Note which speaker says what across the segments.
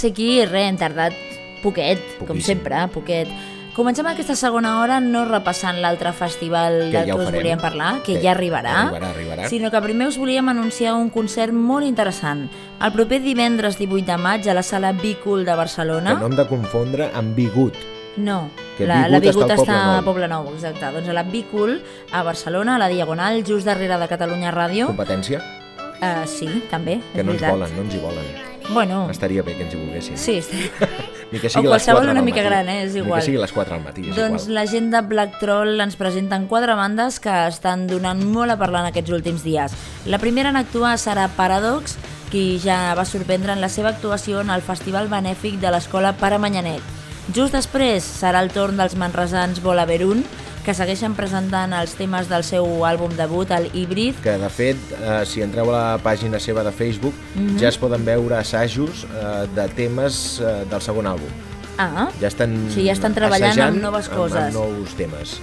Speaker 1: Ser aquí res, hem tardat poquet, com
Speaker 2: Poquíssim.
Speaker 1: sempre, poquet. Comencem aquesta segona hora no repassant l'altre festival
Speaker 2: Que
Speaker 1: del
Speaker 2: ja
Speaker 1: que us volíem parlar, que
Speaker 2: Que
Speaker 1: ja arribarà,
Speaker 2: arribarà, arribarà.
Speaker 1: sinó que primer us volíem anunciar un concert molt interessant. El proper divendres 18 de maig a la sala Bicul de Barcelona.
Speaker 2: Que no hem de confondre amb Bigut.
Speaker 1: No,
Speaker 2: Que
Speaker 1: la,
Speaker 2: Bigut
Speaker 1: la
Speaker 2: està
Speaker 1: Bigut
Speaker 2: al
Speaker 1: està a
Speaker 2: Poble
Speaker 1: Nou, exacte. Doncs a la Bicul, a Barcelona, a la Diagonal, just darrere de Catalunya Ràdio.
Speaker 2: Competència?
Speaker 1: Uh, sí, també,
Speaker 2: Que no ens volen, no ens hi volen.
Speaker 1: Bueno,
Speaker 2: Estaria bé que ens hi volguessin.
Speaker 1: sí, sí.
Speaker 2: Ni que
Speaker 1: O
Speaker 2: sigui les
Speaker 1: qualsevol
Speaker 2: 4
Speaker 1: una mica gran, eh? És
Speaker 2: Ni
Speaker 1: igual.
Speaker 2: que sigui les 4 del matí, és
Speaker 1: Doncs
Speaker 2: igual.
Speaker 1: la gent de Black Troll ens presenten quatre bandes que estan donant molt a parlar en aquests últims dies. La primera en actuar serà Paradox, qui ja va sorprendre en la seva actuació en el Festival Benèfic de l'Escola Pare Manyanet. Just després serà el torn dels manresans Volaverun, que segueixen presentant els temes del seu àlbum debut, el Híbrid,
Speaker 2: Que, de fet, eh, si entreu a la pàgina seva de Facebook,
Speaker 1: Mhm.
Speaker 2: ja es poden veure assajos eh, de temes eh, del segon àlbum.
Speaker 1: Ah,
Speaker 2: Ja estan,
Speaker 1: Sí, ja estan treballant amb noves
Speaker 2: Amb,
Speaker 1: coses.
Speaker 2: amb nous temes.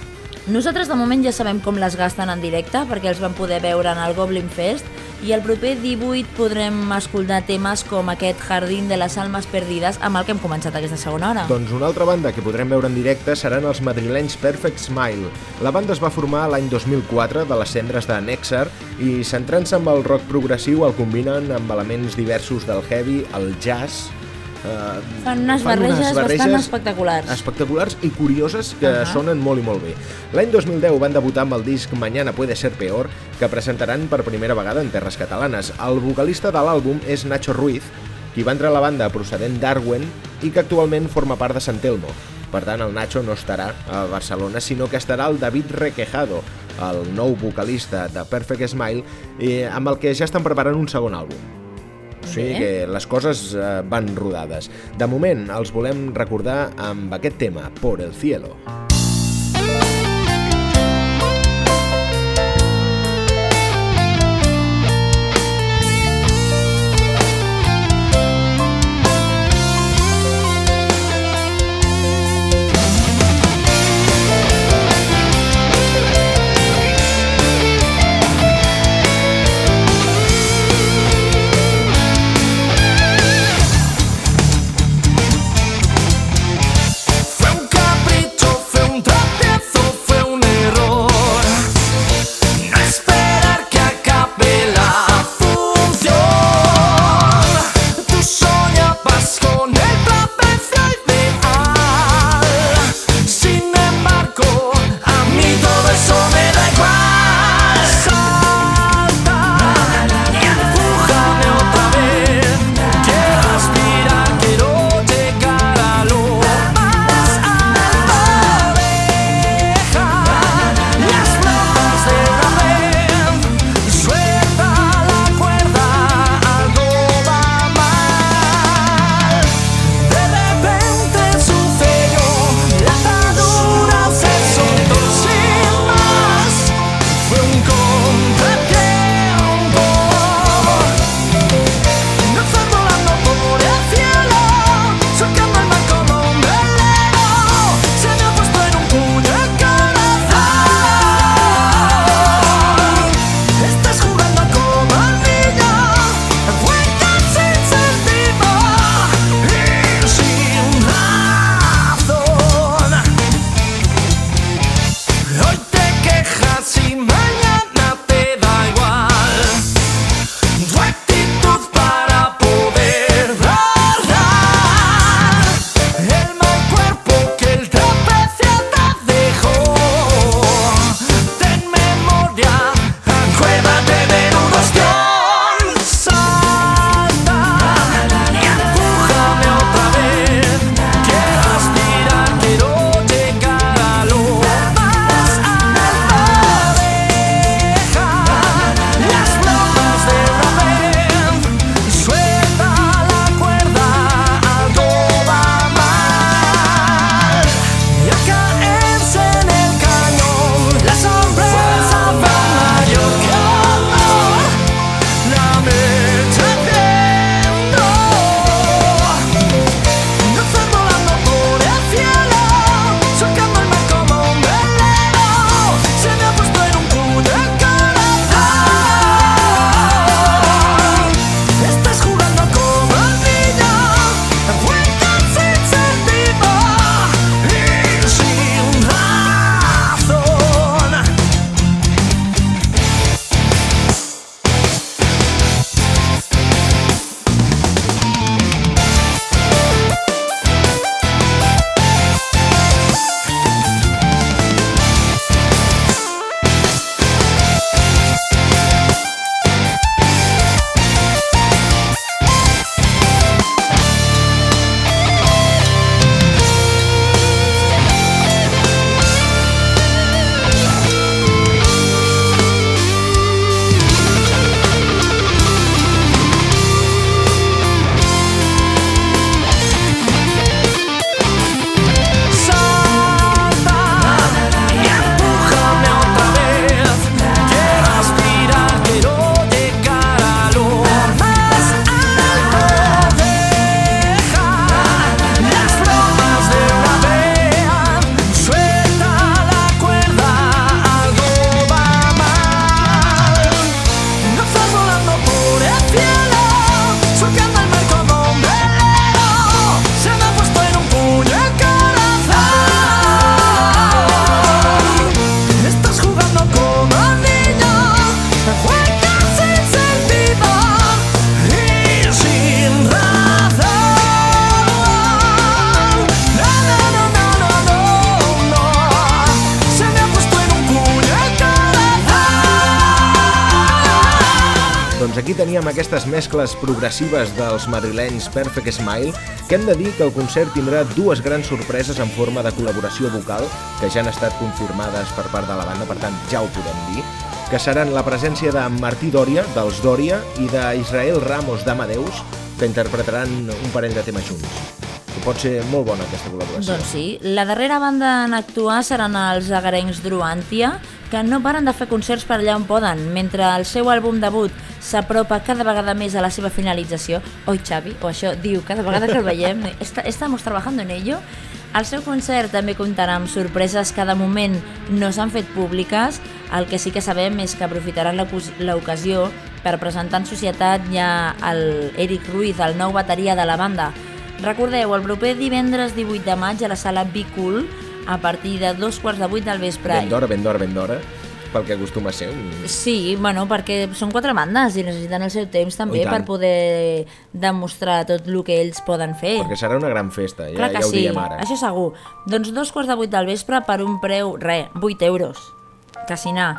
Speaker 1: Nosaltres de moment ja sabem com les gasten en directe perquè els vam poder veure en el Goblin Fest i el proper 18 podrem escoltar temes com aquest Jardín de les Almes Perdides amb el que hem començat aquesta segona hora.
Speaker 2: Doncs una altra banda que podrem veure en directe seran els madrilenys Perfect Smile. La banda es va formar l'any 2004 de les cendres de Nexar i centrant-se amb el rock progressiu el combinen amb elements diversos del heavy, el jazz... Eh,
Speaker 1: Fan unes barreges bastant espectaculars.
Speaker 2: espectaculars i curioses que
Speaker 1: Ahà.
Speaker 2: sonen molt i molt bé. L'any 2010 van debutar amb el disc Mañana puede ser peor, que presentaran per primera vegada en terres catalanes. El vocalista de l'àlbum és Nacho Ruiz, qui va entrar a la banda procedent d'Arwen i que actualment forma part de Sant Telmo. Per tant, el Nacho no estarà a Barcelona, sinó que estarà el David Requejado, el nou vocalista de Perfect Smile, eh, amb el que ja estan preparant un segon àlbum. O sigui que les coses eh, van rodades. De moment, els volem recordar amb aquest tema, Por el cielo.
Speaker 3: Fue un capricho,
Speaker 2: mescles progressives dels madrilenys Perfect Smile, que hem de dir que el concert tindrà dues grans sorpreses en forma de col·laboració vocal, que ja han estat confirmades per part de la banda, per tant ja ho podem dir, que seran la presència de Martí Dòria, dels Dòria, i d'Israel Ramos d'Amadeus, que interpretaran un parell de temes junts. Que pot ser molt bona aquesta col·laboració.
Speaker 1: Doncs sí, la darrera banda en actuar seran els agarencs Druantia, que no paren de fer concerts per allà on poden, mentre el seu àlbum debut s'apropa cada vegada més a la seva finalització. Oi, Xavi, o això diu, cada vegada que el veiem, est estamos trabajando en ello. El seu concert també comptarà amb sorpreses que de moment no s'han fet públiques. El que sí que sabem és que aprofitaran l'ocasió per presentar en societat ja el Eric Ruiz, el nou bateria de la banda. Recordeu, el proper divendres 18 de maig a la sala Be Cool, a partir de dos quarts de vuit del vespre.
Speaker 2: Ben d'hora, ben d'hora, ben d'hora pel que acostuma a ser un...
Speaker 1: Sí, bueno, perquè són quatre bandes i necessiten el seu temps també per poder demostrar tot el que ells poden fer.
Speaker 2: Perquè serà una gran festa, ja,
Speaker 1: Clar que
Speaker 2: ja ho
Speaker 1: sí,
Speaker 2: diem ara.
Speaker 1: això segur. Doncs dos quarts de vuit del vespre per un preu, re, 8 euros.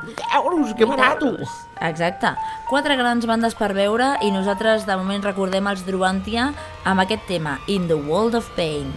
Speaker 2: 8 euros, que barato!
Speaker 1: Exacte. Quatre grans bandes per veure i nosaltres de moment recordem els Druantia amb aquest tema, In the World of Pain.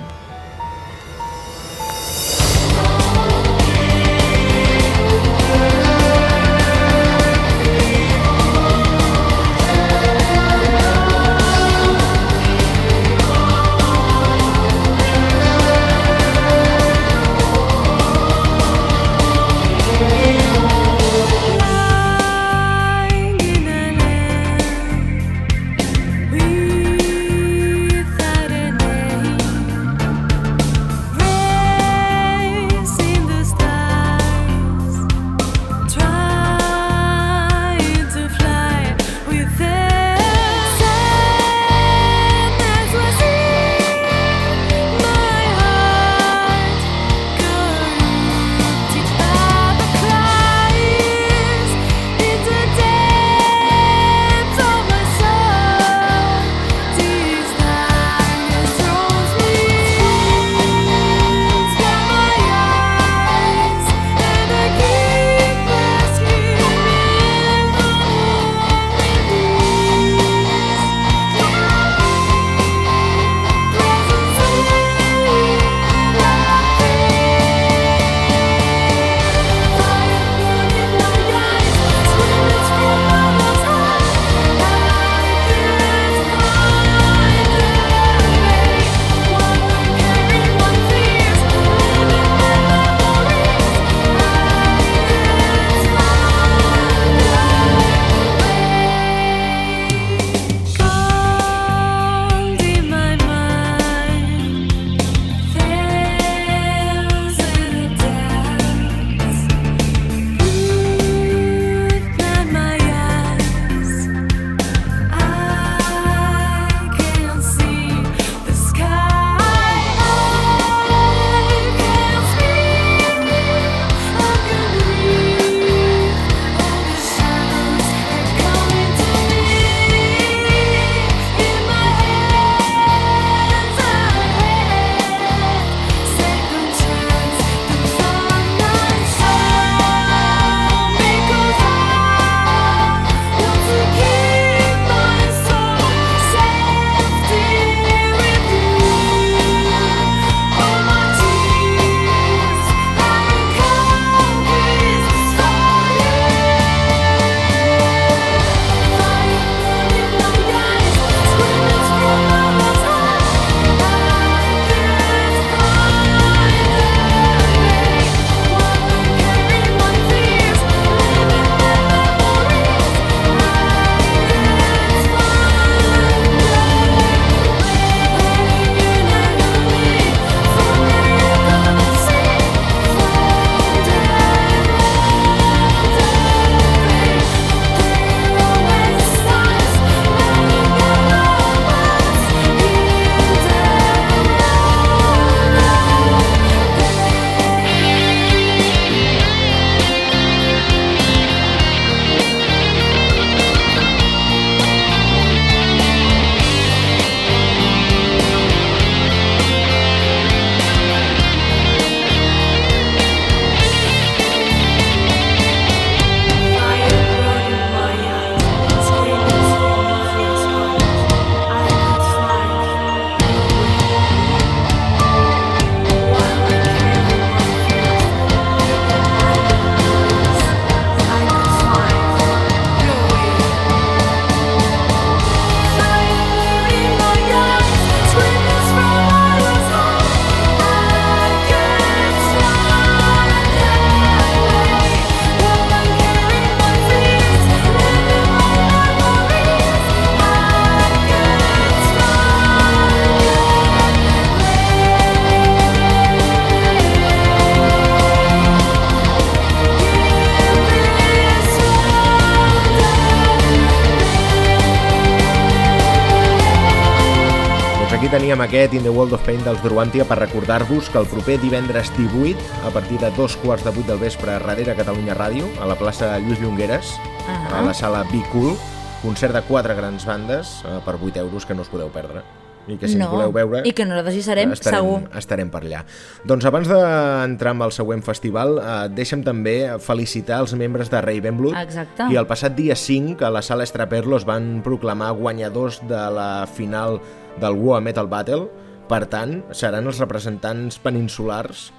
Speaker 2: Aquest In the World of Pain dels Druantia per recordar-vos que el proper divendres 18, a partir de dos quarts de vuit del vespre, darrere Catalunya Ràdio, a la plaça Lluís Llongueres,
Speaker 1: Ahà.
Speaker 2: a la sala Be Cool, concert de quatre grans bandes eh, per 8 euros que no us podeu perdre. I que si
Speaker 1: no,
Speaker 2: ens voleu veure...
Speaker 1: i que nosaltres hi serem,
Speaker 2: estarem,
Speaker 1: segur.
Speaker 2: Estarem per allà. Doncs abans d'entrar amb el següent festival, eh, deixa'm també felicitar els membres de Ravenblood,
Speaker 1: Exacte.
Speaker 2: i el passat dia 5 a la sala Estraperlo es van proclamar guanyadors de la final del War Metal Battle, per tant, seran els representants peninsulars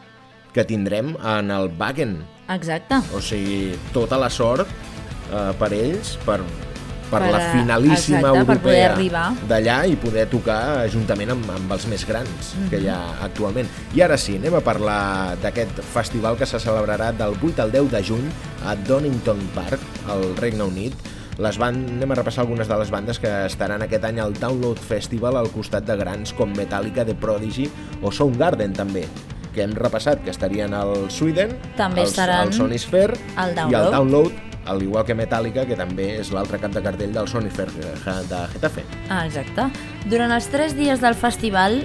Speaker 2: que tindrem en el Wagen.
Speaker 1: Exacte.
Speaker 2: O sigui, tota la sort eh, per ells, per, per,
Speaker 1: Per,
Speaker 2: la finalíssima
Speaker 1: exacte,
Speaker 2: europea d'allà i poder tocar juntament amb, amb els més grans que hi ha
Speaker 1: Mhm.
Speaker 2: actualment. I ara sí, anem a parlar d'aquest festival que se celebrarà del 8 al 10 de juny a Donington Park, al Regne Unit. Les van... Anem a repassar algunes de les bandes que estaran aquest any al Download Festival al costat de grans com Metallica, The Prodigy o Soundgarden també que hem repassat, que estarien al Sweden,
Speaker 1: També
Speaker 2: al,
Speaker 1: estaran
Speaker 2: al Sony Sphere
Speaker 1: al
Speaker 2: i al
Speaker 1: Download.
Speaker 2: Al igual que Metallica, que també és l'altre cap de cartell del Sony Sphere eh, de Getafe.
Speaker 1: Ah, exacte. Durant els 3 dies del festival,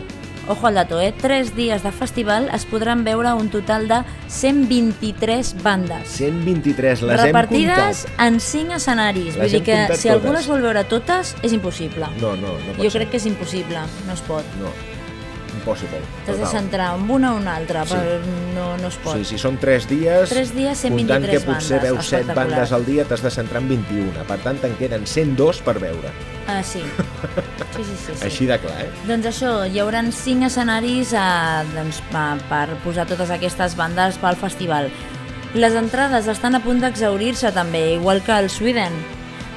Speaker 1: ojo al dato, eh? 3 dies de festival es podran veure un total de 123 bandes.
Speaker 2: 123, les
Speaker 1: repartides
Speaker 2: hem comptat.
Speaker 1: en 5 escenaris.
Speaker 2: Les
Speaker 1: Vull dir que si algú
Speaker 2: totes.
Speaker 1: les vol veure totes, és impossible.
Speaker 2: No, no, no pot
Speaker 1: jo
Speaker 2: ser.
Speaker 1: crec que és impossible, no es pot.
Speaker 2: No, impossible.
Speaker 1: T'has de centrar en una o una altra,
Speaker 2: Sí.
Speaker 1: però no, no es pot.
Speaker 2: Sí, si són 3 dies,
Speaker 1: Tres dies,
Speaker 2: comptant
Speaker 1: 123
Speaker 2: que potser
Speaker 1: bandes,
Speaker 2: veus 7
Speaker 1: espectacular.
Speaker 2: bandes al dia, t'has de centrar en 21. Per tant, te'n queden 102 per veure.
Speaker 1: Ah, sí. Sí, sí, sí. sí.
Speaker 2: Així de clar, eh?
Speaker 1: Doncs això, hi haurà 5 escenaris eh, doncs, per posar totes aquestes bandes pel festival. Les entrades estan a punt d'exaurir-se també, igual que el Sweden.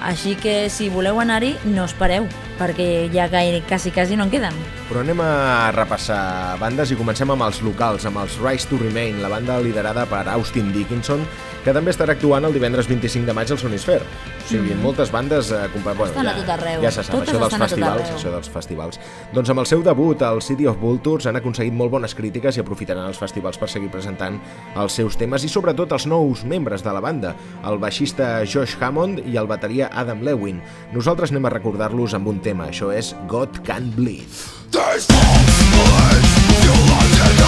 Speaker 1: Així que si voleu anar-hi, no espereu, perquè ja gaire, quasi, quasi no en queden.
Speaker 2: Però anem a repassar bandes i comencem amb els locals, amb els Rise to Remain, la banda liderada per Austin Dickinson, que també estarà actuant el divendres 25 de maig al Sonisphere. O sigui, mm. moltes bandes... Eh, compa... bueno,
Speaker 1: Estan a
Speaker 2: ja,
Speaker 1: tot arreu.
Speaker 2: Ja se sap,
Speaker 1: Totes
Speaker 2: això dels
Speaker 1: a
Speaker 2: festivals, això dels festivals. Doncs amb el seu debut, el City of Vultures han aconseguit molt bones crítiques i aprofitaran els festivals per seguir presentant els seus temes i sobretot els nous membres de la banda, el baixista Josh Hammond i el bateria Adam Lewin. Nosaltres anem a recordar-los amb un tema, això és God Can Bleed.
Speaker 4: Preach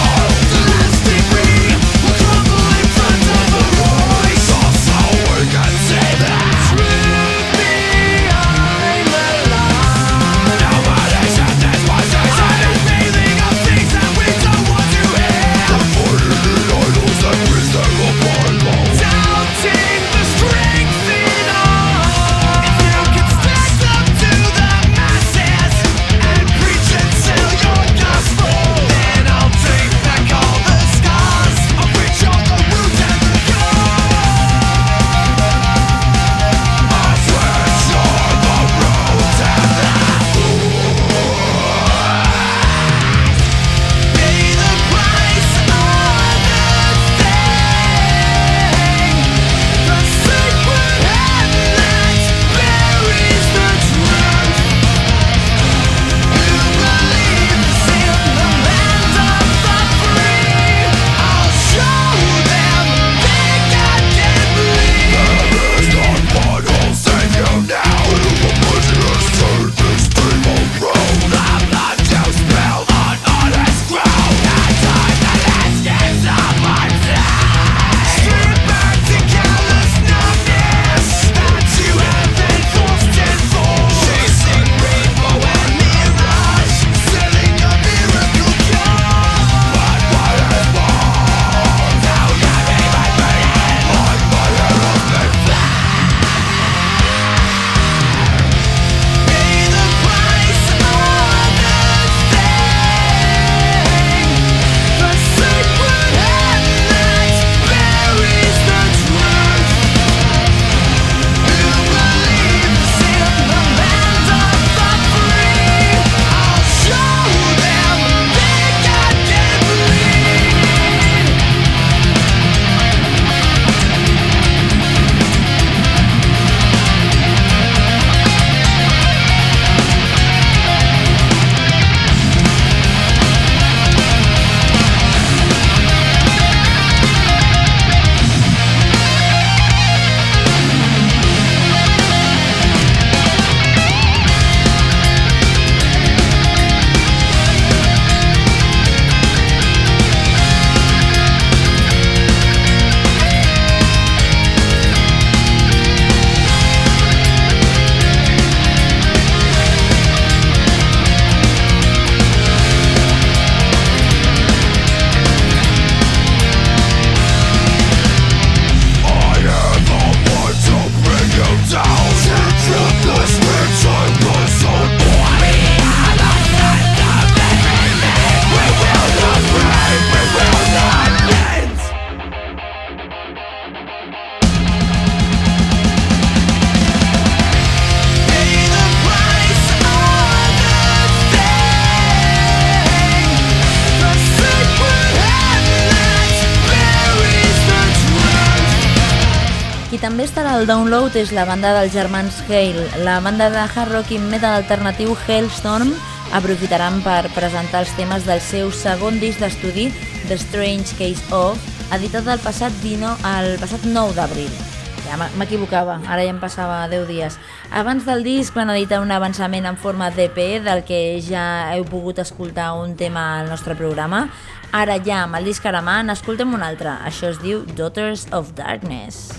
Speaker 5: vocalista del Download és la banda dels germans Hale. La banda de hard rock i metal alternatiu Hailstorm aprofitaran per presentar els temes del seu segon disc d'estudi, The Strange Case of, editat el passat, 19, el passat 9 d'abril. Ja m'equivocava, ara ja em passava 10 dies. Abans del disc van editar un avançament en forma d'EP del que ja heu pogut escoltar un tema al nostre programa. Ara ja, amb el disc a la mà, n'escoltem un altre. Això es diu Daughters of Darkness.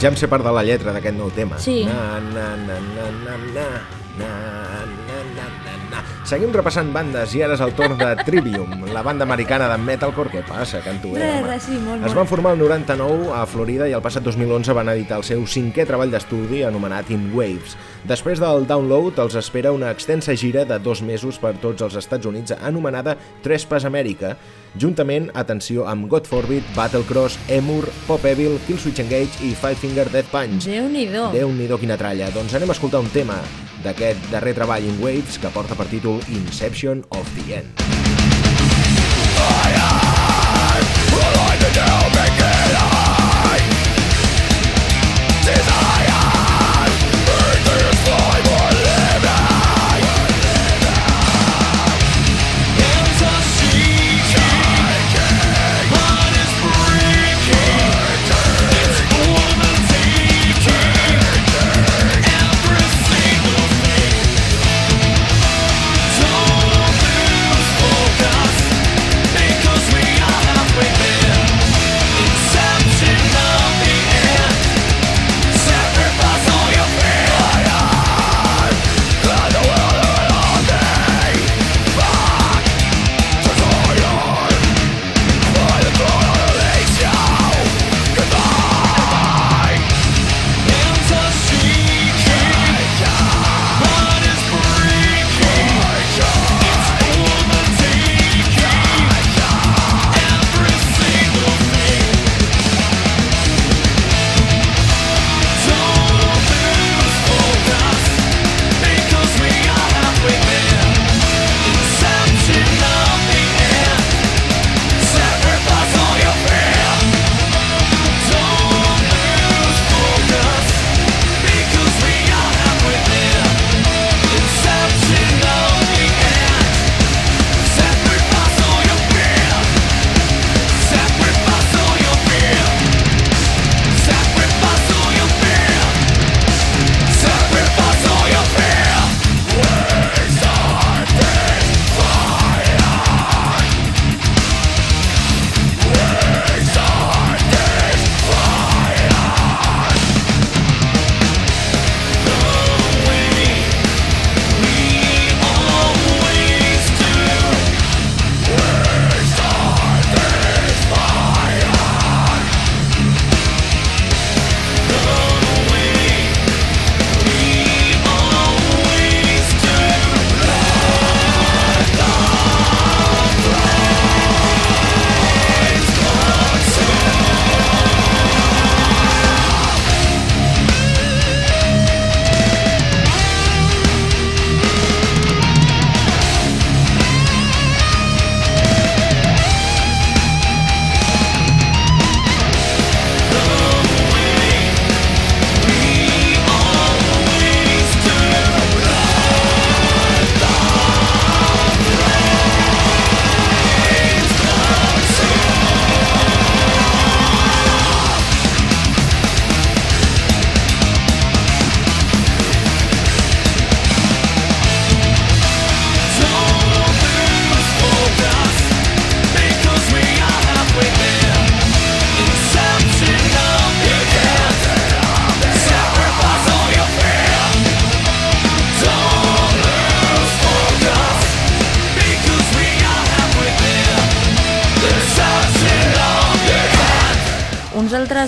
Speaker 2: Ja em sé part de la lletra d'aquest nou tema.
Speaker 5: Sí.
Speaker 2: Na, na, na, na, na, na, na. Seguim repassant bandes i ara és el torn de Trivium, la banda americana de metalcore. Què passa, canto? Eh,
Speaker 5: Res, res, sí, molt,
Speaker 2: Es van formar el 99 a Florida i el passat 2011 van editar el seu cinquè treball d'estudi anomenat In Waves. Després del download els espera una extensa gira de dos mesos per tots els Estats Units anomenada Trespass America, juntament, atenció, amb God Forbid, Battlecross, Emur, Pop Evil, Killswitch Engage i Five Finger Death Punch.
Speaker 5: Déu-n'hi-do.
Speaker 2: Déu-n'hi-do quina tralla. Doncs anem a escoltar un tema d'aquest darrer treball in Waves que porta per títol Inception of the End.
Speaker 3: Because we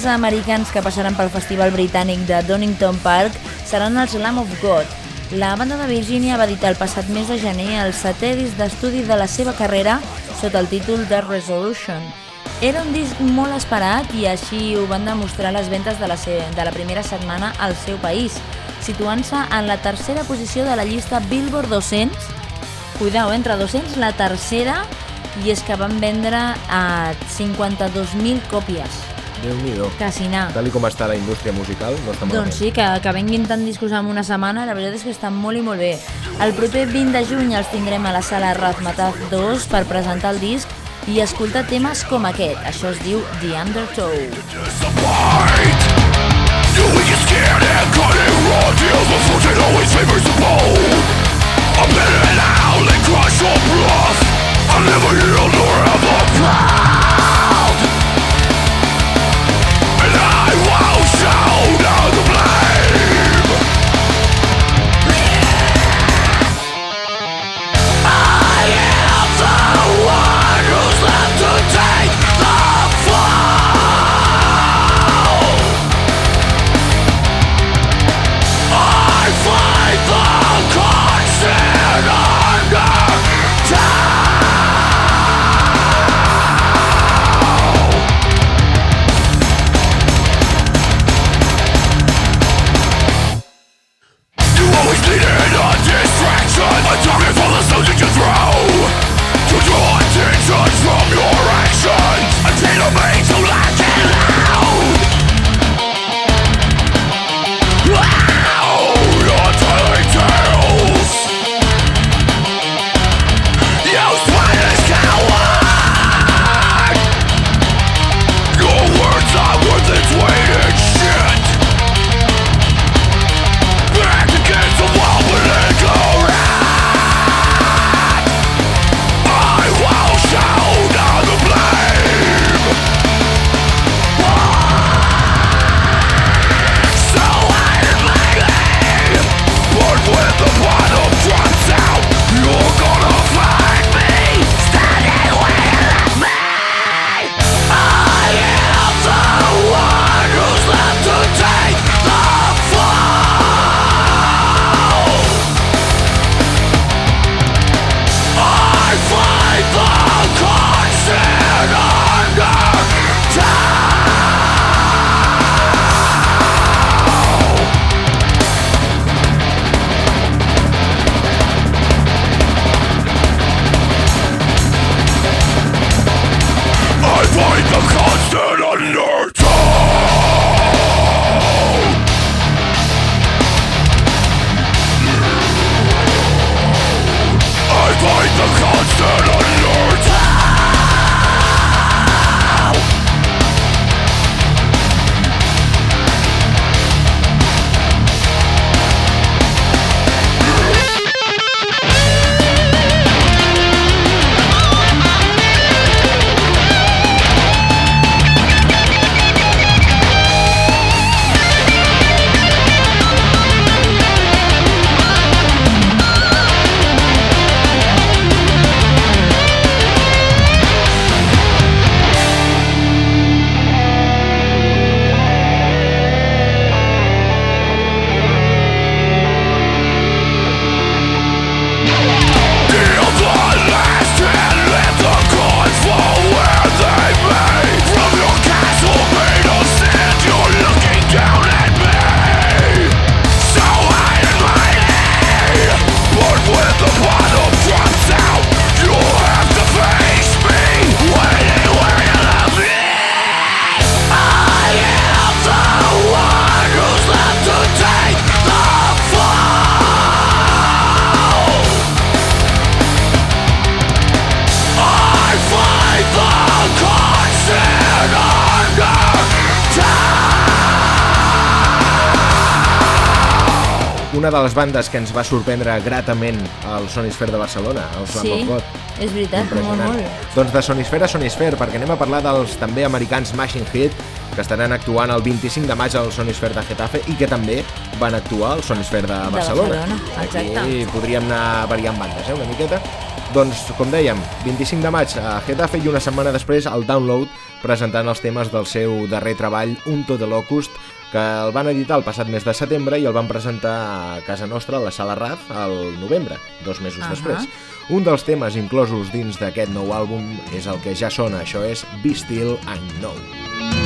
Speaker 1: Altres americans que passaran pel festival britànic de Donington Park seran els Lamb of God. La banda de Virgínia va editar el passat mes de gener el setè disc d'estudi de la seva carrera sota el títol The Resolution. Era un disc molt esperat i així ho van demostrar les ventes de la, de la primera setmana al seu país, situant-se en la tercera posició de la llista Billboard 200, cuidao, entre 200 la tercera, i és que van vendre a 52.000 còpies.
Speaker 2: Déu-n'hi-do.
Speaker 1: Quasi anar.
Speaker 2: Tal i com està la indústria musical, no està malament.
Speaker 1: Doncs sí, que, que venguin tant discos en una setmana, la veritat és que està molt i molt bé. El proper 20 de juny els tindrem a la sala Razmataz 2 per presentar el disc i escoltar temes com aquest. Això es diu The Undertow.
Speaker 3: You weak and scared and cutting raw deals But fortune always favors the bold I'm in and out and crush your bluff I never yield nor ever proud
Speaker 2: les bandes que ens va sorprendre gratament al Sonisfer de Barcelona, el Slam
Speaker 1: Sí,
Speaker 2: of God.
Speaker 1: és veritat, molt, molt.
Speaker 2: Doncs de Sonisfer a Sonisfer, perquè anem a parlar dels també americans Machine Head, que estaran actuant el 25 de maig al Sonisfer de Getafe i que també van actuar al Sonisfer de Barcelona.
Speaker 1: Barcelona, exacte.
Speaker 2: Aquí podríem anar variant bandes, eh, una miqueta. Doncs, com dèiem, 25 de maig a Getafe i una setmana després al Download presentant els temes del seu darrer treball, Unto de Locust, que el van editar el passat mes de setembre i el van presentar a casa nostra, a la Sala Raz, al novembre, dos mesos uh. -huh. després. Un dels temes inclosos dins d'aquest nou àlbum és el que ja sona, això és Be Still and Know.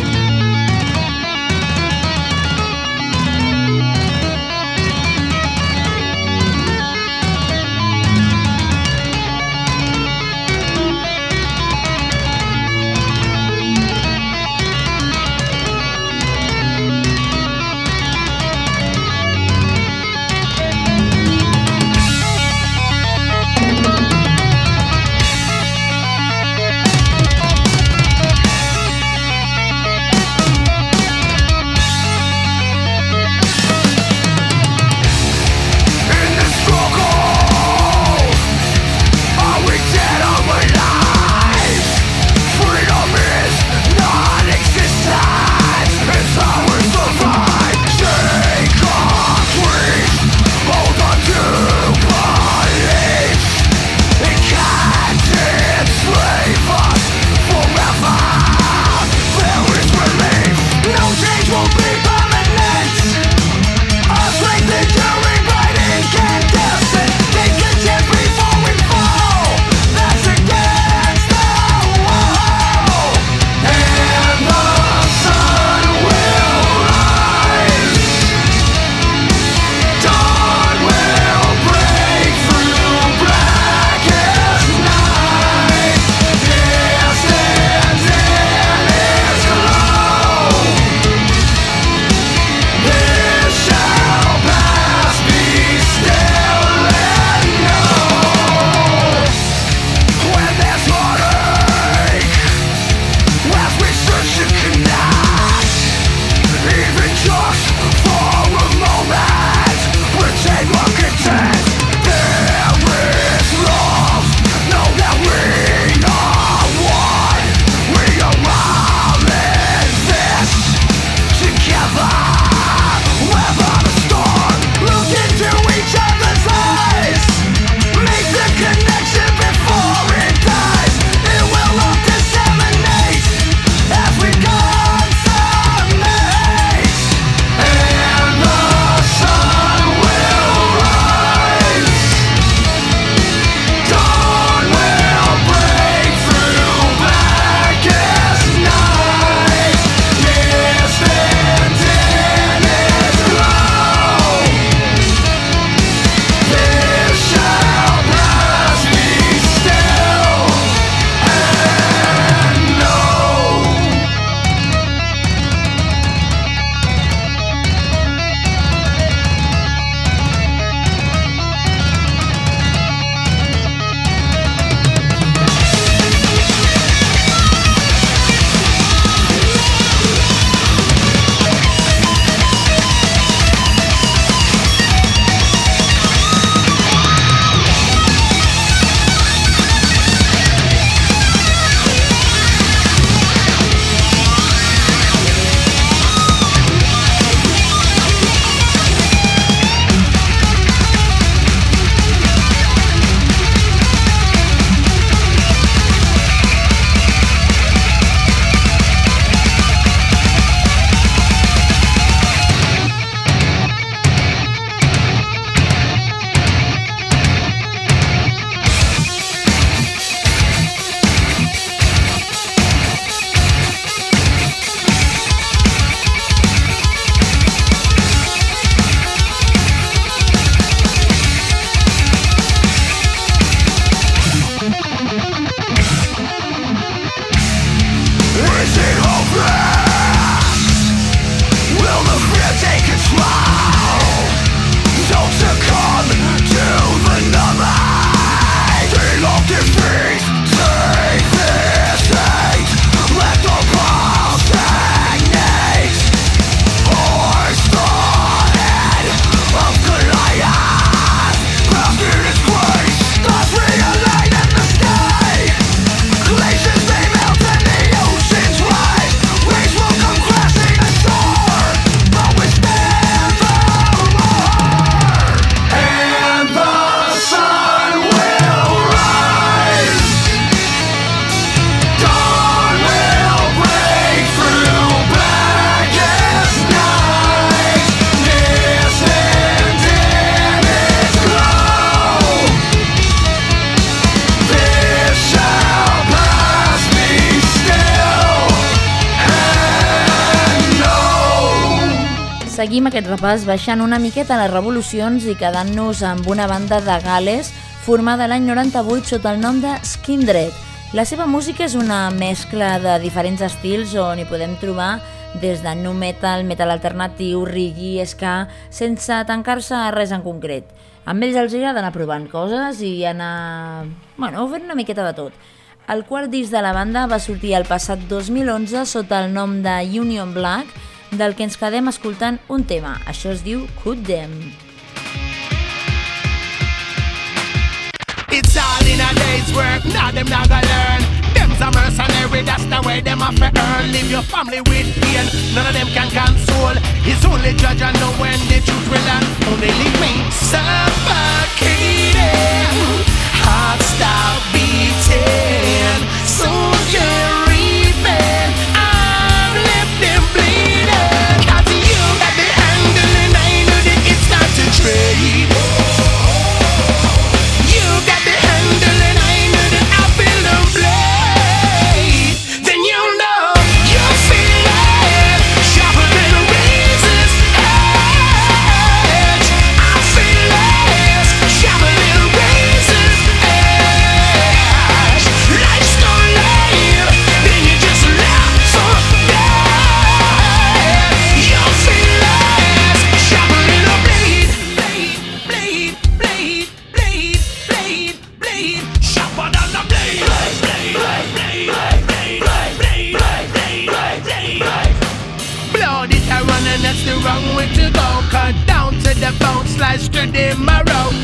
Speaker 1: Seguim aquest repàs baixant una miqueta les revolucions i quedant-nos amb una banda de Gales formada l'any 98 sota el nom de Skindred. La seva música és una mescla de diferents estils on hi podem trobar des de nu metal, metal alternatiu, reggae, ska, sense tancar-se a res en concret. Amb ells els agrada anar provant coses i anar... Bueno, fent una miqueta de tot. El quart disc de la banda va sortir el passat 2011 sota el nom de Union Black, del que ens quedem escoltant un tema. Això es diu Cut Them.
Speaker 6: It's all in a day's work, now them not gonna learn. Them's a mercenary, that's the way them have to earn. Leave your family with pain, none of them can console. It's only judge and know when the truth will land. Only leave me suffocating, heart stop beating, soldier slice to the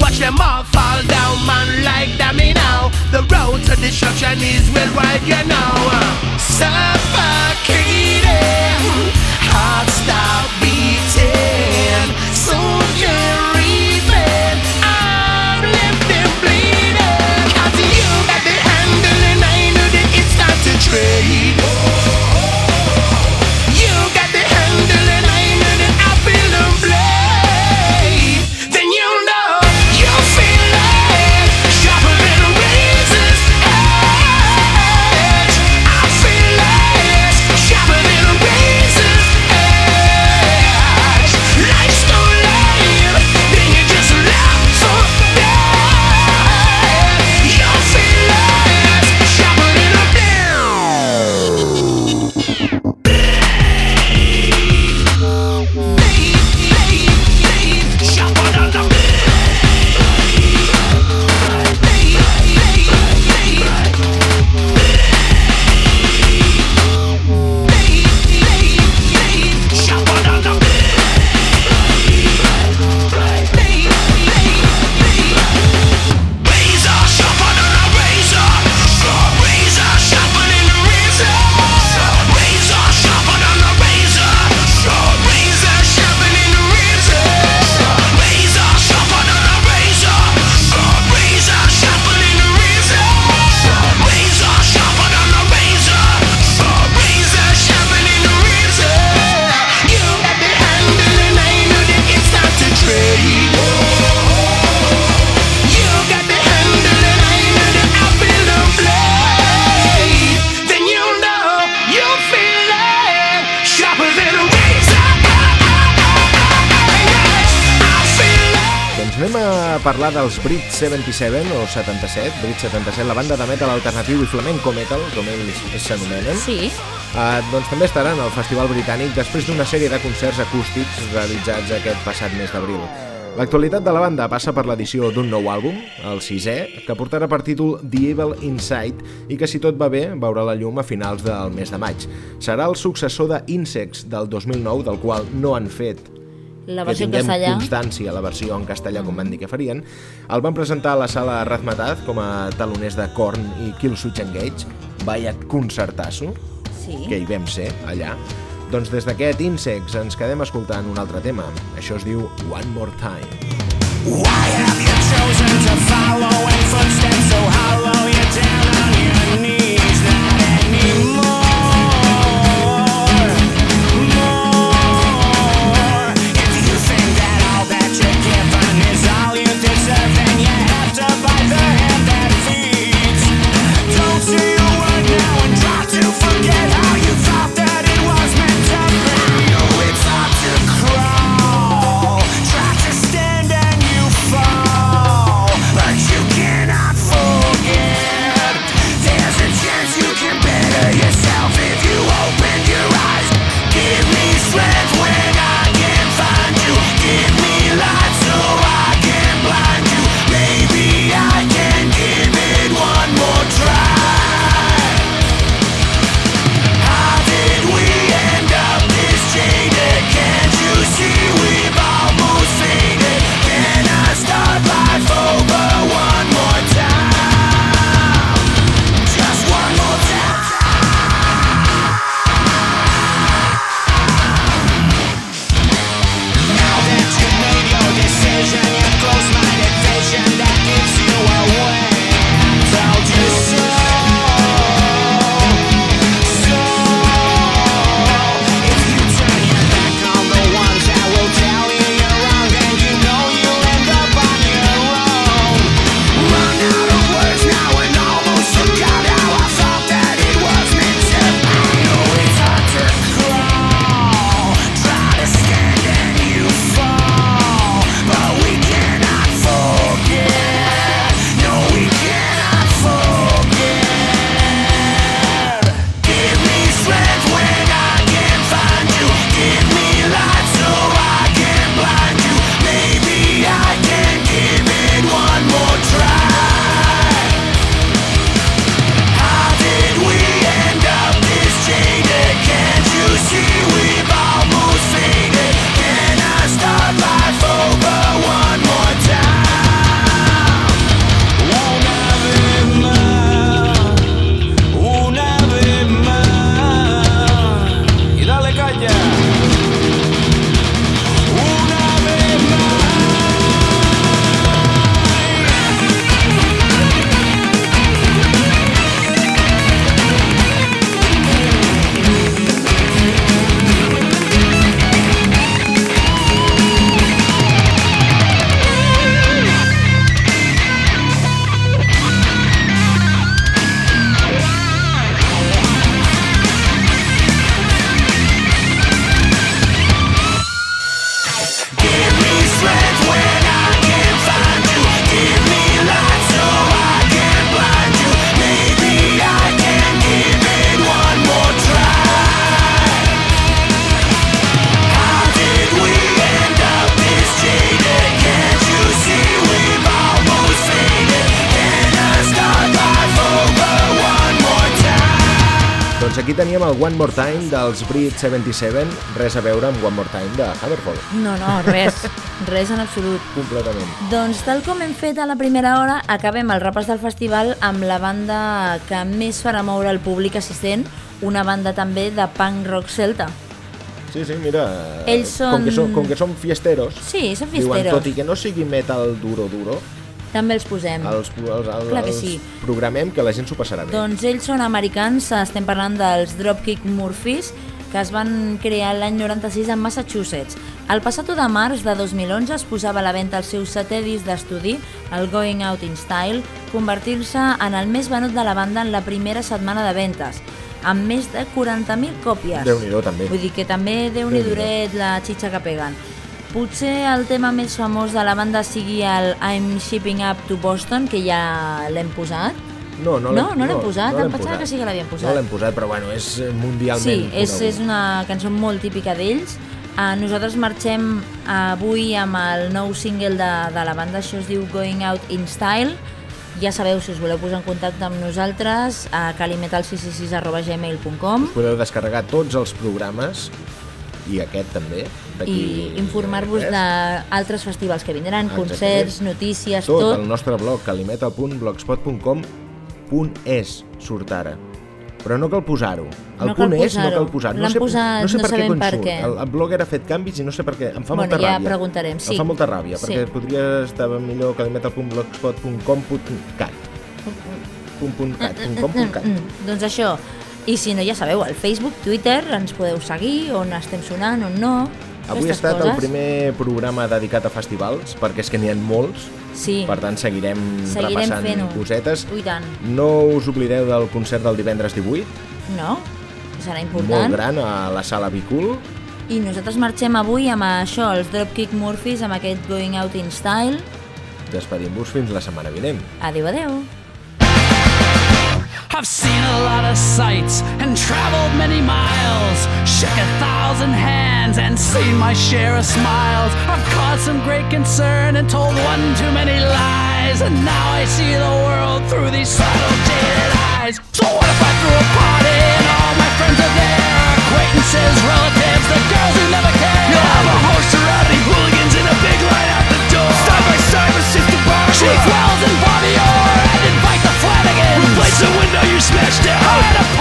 Speaker 6: Watch them all fall down, man, like domino. The road to destruction is well wide, you know. Suffocating,
Speaker 2: parlar dels Brit 77 o 77, Brit 77, la banda de metal alternatiu i flamenco metal, com ells s'anomenen.
Speaker 1: Sí,
Speaker 2: Uh, doncs també estaran al Festival Britànic després d'una sèrie de concerts acústics realitzats aquest passat mes d'abril. L'actualitat de la banda passa per l'edició d'un nou àlbum, el sisè, que portarà per títol The Evil Inside i que si tot va bé veurà la llum a finals del mes de maig. Serà el successor de Insects del 2009, del qual no han fet
Speaker 1: la
Speaker 2: que
Speaker 1: versió en
Speaker 2: tinguem
Speaker 1: castellà.
Speaker 2: constància, la versió en castellà, com van dir que farien, el van presentar a la sala Razmataz com a taloners de Korn i Killswitch Engage. Vaya concertasso,
Speaker 1: Sí.
Speaker 2: que hi vam ser, allà. Doncs des d'aquest Insects ens quedem escoltant un altre tema. Això es diu One More Time.
Speaker 6: Why have you chosen to follow in footsteps so hollow
Speaker 2: One More Time dels Brit 77, res a veure amb One More Time de Hammerfall,
Speaker 1: No, no, res, res en absolut.
Speaker 2: completament.
Speaker 1: Doncs tal com hem fet a la primera hora, acabem el repàs del festival amb la banda que més farà moure el públic assistent, una banda també de punk rock celta.
Speaker 2: Sí, sí, mira,
Speaker 1: Ells
Speaker 2: com, que
Speaker 1: són-
Speaker 2: són, com que són fiesteros,
Speaker 1: Sí, són
Speaker 2: diuen,
Speaker 1: fiesteros.
Speaker 2: tot i que no sigui metal duro duro,
Speaker 1: També els posem.
Speaker 2: els, els, els,
Speaker 1: Clar que
Speaker 2: els
Speaker 1: sí.
Speaker 2: programem que la gent s'ho passarà bé.
Speaker 1: Doncs ells són americans, estem parlant dels Dropkick Murphys, que es van crear l'any 96 a Massachusetts. El passat 1 de març de 2011 es posava a la venda el seu setè disc d'estudi, el Going Out in Style, convertir-se en el més venut de la banda en la primera setmana de ventes, amb més de 40.000 còpies.
Speaker 2: Déu-n'hi-do, també.
Speaker 1: Vull dir que també déu nhi duret la xitxa que peguen. Potser el tema més famós de la banda sigui el I'm Shipping Up to Boston, que ja l'hem posat.
Speaker 2: No, no,
Speaker 1: No, no l'hem posat, em
Speaker 2: l'hem
Speaker 1: pensava que sí que l'havien posat.
Speaker 2: No l'hem posat, però bueno, és eh, mundialment
Speaker 1: Sí, és,
Speaker 2: conegut.
Speaker 1: és una cançó molt típica d'ells. Uh, nosaltres marxem avui amb el nou single de, de la banda, això es diu Going Out in Style. Ja sabeu, si us voleu posar en contacte amb nosaltres, a calimetal666.gmail.com
Speaker 2: Podeu descarregar tots els programes i aquest també.
Speaker 1: i informar-vos
Speaker 2: res.
Speaker 1: d'altres festivals que vindran,
Speaker 2: Exactament.
Speaker 1: concerts, notícies,
Speaker 2: tot,
Speaker 1: tot.
Speaker 2: el nostre blog és surt ara però no cal posar-ho el
Speaker 1: No
Speaker 2: punt és no
Speaker 1: posar-ho.
Speaker 2: cal posar no sé,
Speaker 1: posat,
Speaker 2: no sé
Speaker 1: no
Speaker 2: per què
Speaker 1: per què.
Speaker 2: El, el blog era fet canvis i no sé per què em fa
Speaker 1: Bueno,
Speaker 2: molta
Speaker 1: ja
Speaker 2: ràbia
Speaker 1: preguntarem, sí.
Speaker 2: em fa molta ràbia
Speaker 1: Sí.
Speaker 2: perquè podria estar millor calimetal.blogspot.com punt cat punt punt cat punt com punt cat
Speaker 1: Mm, doncs això. I si no, ja sabeu, al Facebook, Twitter, ens podeu seguir, on estem sonant, on no.
Speaker 2: Avui ha estat el
Speaker 1: coses.
Speaker 2: primer programa dedicat a festivals, perquè és que n'hi ha molts,
Speaker 1: Sí,
Speaker 2: per tant seguirem,
Speaker 1: seguirem
Speaker 2: repassant cosetes.
Speaker 1: Ui, tant.
Speaker 2: No us oblideu del concert del divendres 18,
Speaker 1: No? Serà
Speaker 2: molt
Speaker 1: important.
Speaker 2: gran, a la sala Bicul.
Speaker 1: I nosaltres marxem avui amb això, els Dropkick Murphys, amb aquest Going Out in Style.
Speaker 2: Despedim-vos fins la setmana vinent.
Speaker 1: Adéu, adéu.
Speaker 4: I've seen a lot of sights and traveled many miles, shook a thousand hands and seen my share of smiles. I've caused some great concern and told one too many lies, and now I see the world through these subtle jaded eyes. So what if I threw a party and all my friends are there? Acquaintances, relatives, the girls who never care. You'll have a host of rowdy hooligans in a big line out the door. Side by side with Sister Barbara. Wells window you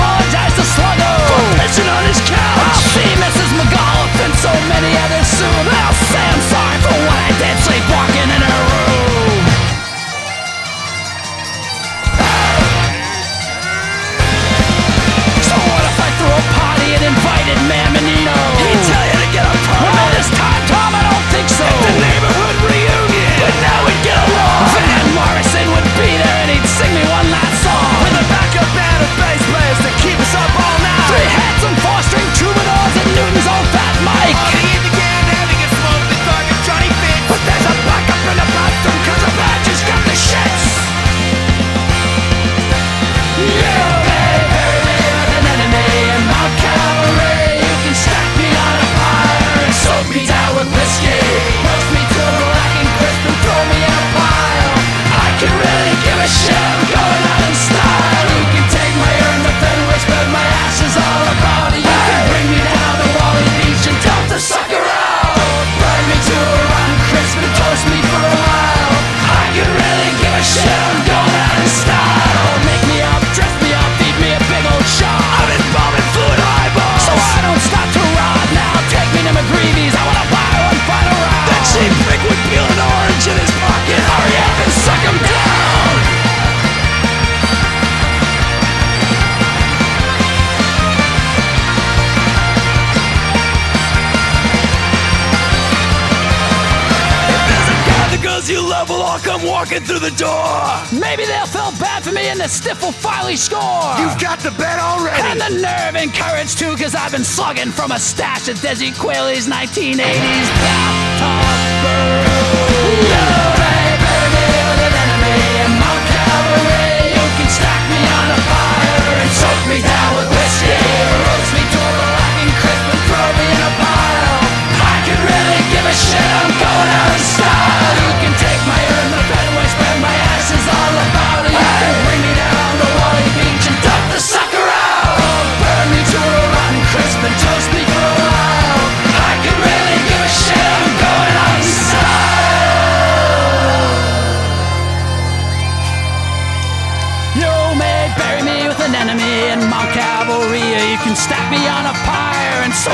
Speaker 4: Slugging from a stash of Desi Quayle's 1980s bathtub brew. You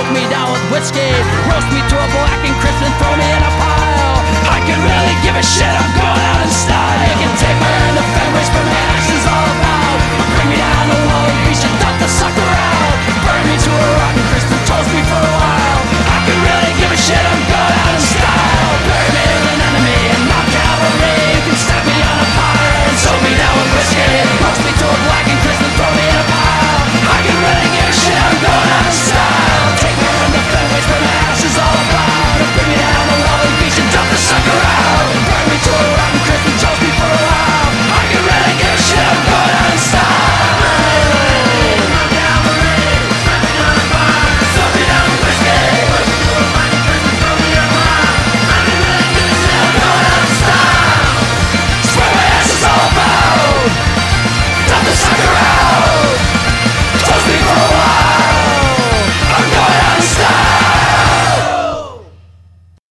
Speaker 4: Choke me down with whiskey, roast me to a black and crisp and throw me in a pile. I can really give a shit, I'm going out in style. You can take my hand, the fan whisper, my action's all about. Bring me down the
Speaker 7: wall, you should duck the sucker.